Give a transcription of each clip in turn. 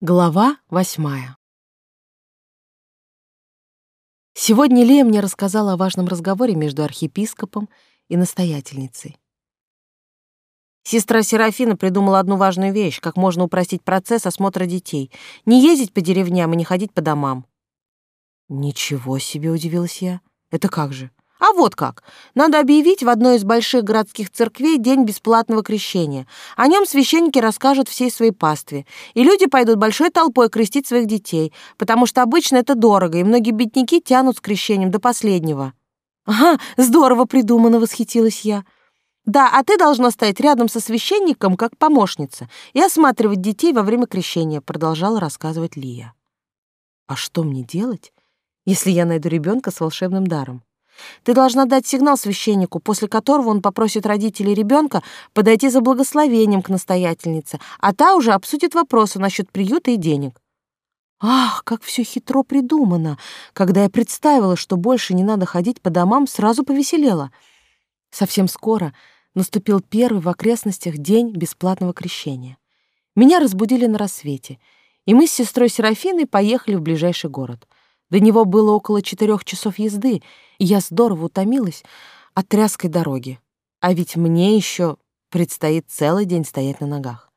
Глава восьмая. Сегодня Лея мне рассказала о важном разговоре между архиепископом и настоятельницей. Сестра Серафина придумала одну важную вещь, как можно упростить процесс осмотра детей. Не ездить по деревням и не ходить по домам. Ничего себе, удивилась я. Это как же? А вот как. Надо объявить в одной из больших городских церквей день бесплатного крещения. О нем священники расскажут всей своей пастве. И люди пойдут большой толпой крестить своих детей, потому что обычно это дорого, и многие бедняки тянут с крещением до последнего. Ага, здорово придумано, восхитилась я. Да, а ты должна стоять рядом со священником как помощница и осматривать детей во время крещения, продолжала рассказывать Лия. А что мне делать, если я найду ребенка с волшебным даром? Ты должна дать сигнал священнику, после которого он попросит родителей ребенка подойти за благословением к настоятельнице, а та уже обсудит вопросы насчет приюта и денег. Ах, как все хитро придумано! Когда я представила, что больше не надо ходить по домам, сразу повеселела. Совсем скоро наступил первый в окрестностях день бесплатного крещения. Меня разбудили на рассвете, и мы с сестрой Серафиной поехали в ближайший город — до него было около четырех часов езды, и я здорово утомилась от тряской дороги. А ведь мне еще предстоит целый день стоять на ногах.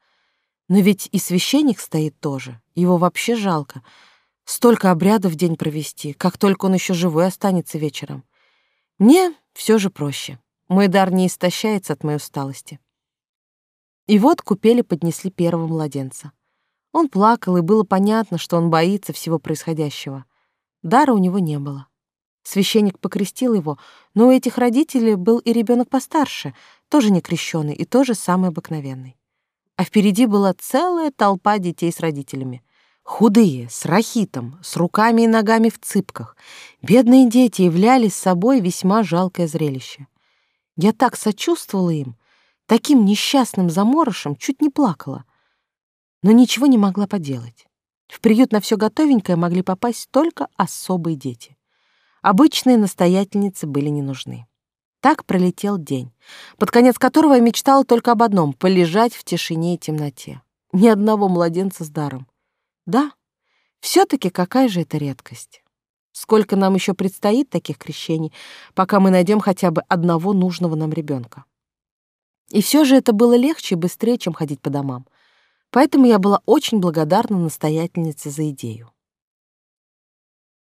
Но ведь и священник стоит тоже. Его вообще жалко. Столько обрядов в день провести, как только он еще живой останется вечером. Мне все же проще. Мой дар не истощается от моей усталости. И вот купели поднесли первого младенца. Он плакал, и было понятно, что он боится всего происходящего. Дара у него не было. Священник покрестил его, но у этих родителей был и ребенок постарше, тоже не крещеный и тоже самый обыкновенный. А впереди была целая толпа детей с родителями. Худые, с рахитом, с руками и ногами в цыпках. Бедные дети являли собой весьма жалкое зрелище. Я так сочувствовала им, таким несчастным заморышем чуть не плакала, но ничего не могла поделать. В приют на все готовенькое могли попасть только особые дети. Обычные настоятельницы были не нужны. Так пролетел день, под конец которого я мечтала только об одном — полежать в тишине и темноте. Ни одного младенца с даром. Да, все таки какая же это редкость. Сколько нам еще предстоит таких крещений, пока мы найдем хотя бы одного нужного нам ребенка. И все же это было легче и быстрее, чем ходить по домам. Поэтому я была очень благодарна настоятельнице за идею.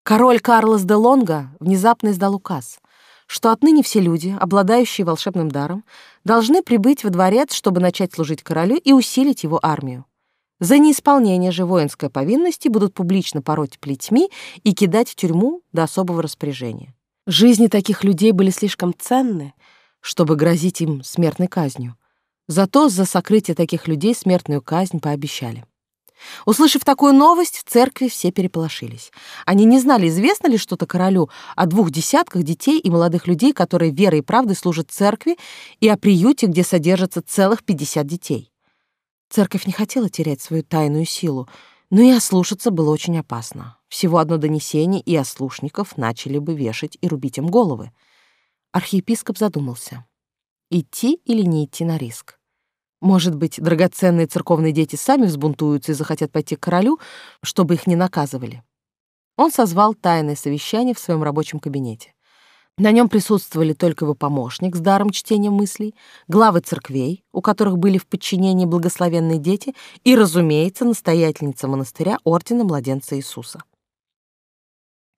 Король Карлос де Лонго внезапно издал указ, что отныне все люди, обладающие волшебным даром, должны прибыть во дворец, чтобы начать служить королю и усилить его армию. За неисполнение же воинской повинности будут публично пороть плетьми и кидать в тюрьму до особого распоряжения. Жизни таких людей были слишком ценны, чтобы грозить им смертной казнью. Зато за сокрытие таких людей смертную казнь пообещали. Услышав такую новость, в церкви все переполошились. Они не знали, известно ли что-то королю о двух десятках детей и молодых людей, которые верой и правдой служат церкви, и о приюте, где содержатся целых пятьдесят детей. Церковь не хотела терять свою тайную силу, но и ослушаться было очень опасно. Всего одно донесение, и ослушников начали бы вешать и рубить им головы. Архиепископ задумался, идти или не идти на риск. Может быть, драгоценные церковные дети сами взбунтуются и захотят пойти к королю, чтобы их не наказывали. Он созвал тайное совещание в своем рабочем кабинете. На нем присутствовали только его помощник с даром чтения мыслей, главы церквей, у которых были в подчинении благословенные дети, и, разумеется, настоятельница монастыря Ордена Младенца Иисуса.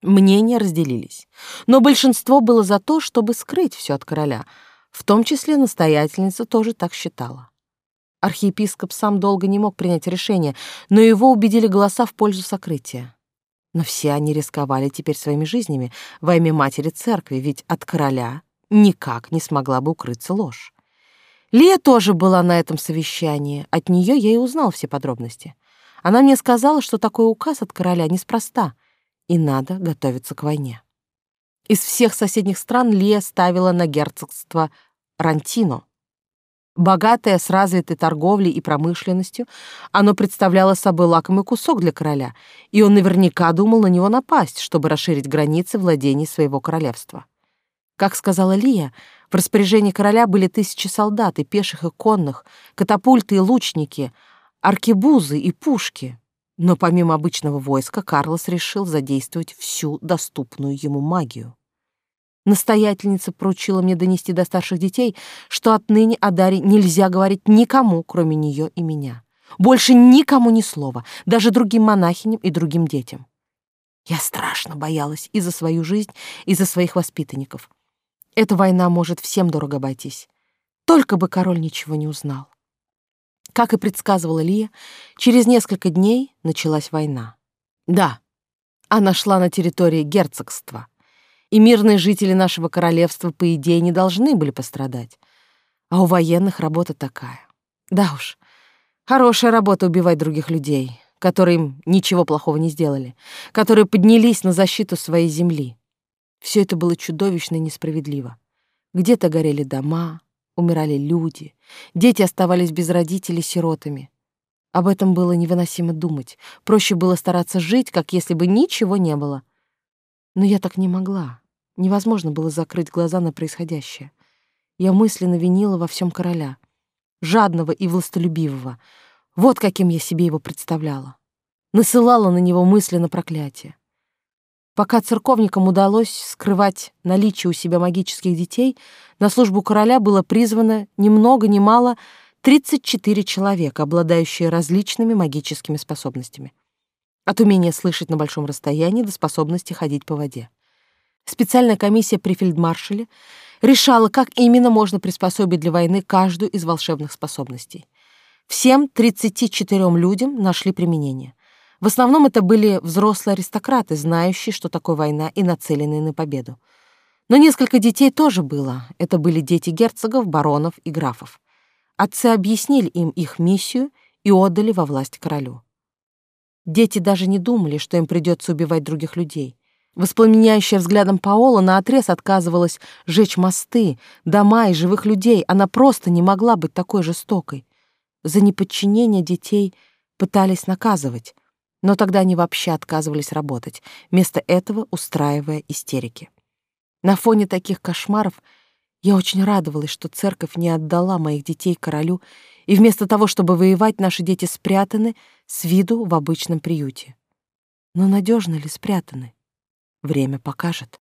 Мнения разделились, но большинство было за то, чтобы скрыть все от короля, в том числе настоятельница тоже так считала. Архиепископ сам долго не мог принять решение, но его убедили голоса в пользу сокрытия. Но все они рисковали теперь своими жизнями во имя матери церкви, ведь от короля никак не смогла бы укрыться ложь. Лия тоже была на этом совещании, от нее я и узнал все подробности. Она мне сказала, что такой указ от короля неспроста, и надо готовиться к войне. Из всех соседних стран Лия ставила на герцогство Рантино — Богатое с развитой торговлей и промышленностью, оно представляло собой лакомый кусок для короля, и он наверняка думал на него напасть, чтобы расширить границы владений своего королевства. Как сказала Лия, в распоряжении короля были тысячи солдат и пеших и конных, катапульты и лучники, аркебузы и пушки. Но помимо обычного войска, Карлос решил задействовать всю доступную ему магию. Настоятельница поручила мне донести до старших детей, что отныне о Даре нельзя говорить никому, кроме нее и меня. Больше никому ни слова, даже другим монахиням и другим детям. Я страшно боялась и за свою жизнь, и за своих воспитанников. Эта война может всем дорого обойтись. Только бы король ничего не узнал. Как и предсказывала Лия, через несколько дней началась война. Да, она шла на территории герцогства, и мирные жители нашего королевства, по идее, не должны были пострадать. А у военных работа такая. Да уж, хорошая работа убивать других людей, которые им ничего плохого не сделали, которые поднялись на защиту своей земли. Все это было чудовищно и несправедливо. Где-то горели дома, умирали люди, дети оставались без родителей сиротами. Об этом было невыносимо думать. Проще было стараться жить, как если бы ничего не было. Но я так не могла. Невозможно было закрыть глаза на происходящее. Я мысленно винила во всем короля, жадного и властолюбивого, вот каким я себе его представляла. Насылала на него мысленно проклятие. Пока церковникам удалось скрывать наличие у себя магических детей, на службу короля было призвано ни много ни мало 34 человека, обладающие различными магическими способностями. От умения слышать на большом расстоянии до способности ходить по воде. Специальная комиссия при фельдмаршале решала, как именно можно приспособить для войны каждую из волшебных способностей. Всем 34 людям нашли применение. В основном это были взрослые аристократы, знающие, что такое война и нацеленные на победу. Но несколько детей тоже было. Это были дети герцогов, баронов и графов. Отцы объяснили им их миссию и отдали во власть королю. Дети даже не думали, что им придется убивать других людей. Воспламеняющая взглядом Паола наотрез отказывалась жечь мосты, дома и живых людей. Она просто не могла быть такой жестокой. За неподчинение детей пытались наказывать, но тогда они вообще отказывались работать, вместо этого устраивая истерики. На фоне таких кошмаров я очень радовалась, что церковь не отдала моих детей королю, и вместо того, чтобы воевать, наши дети спрятаны с виду в обычном приюте. Но надежно ли спрятаны? Время покажет.